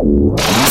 you.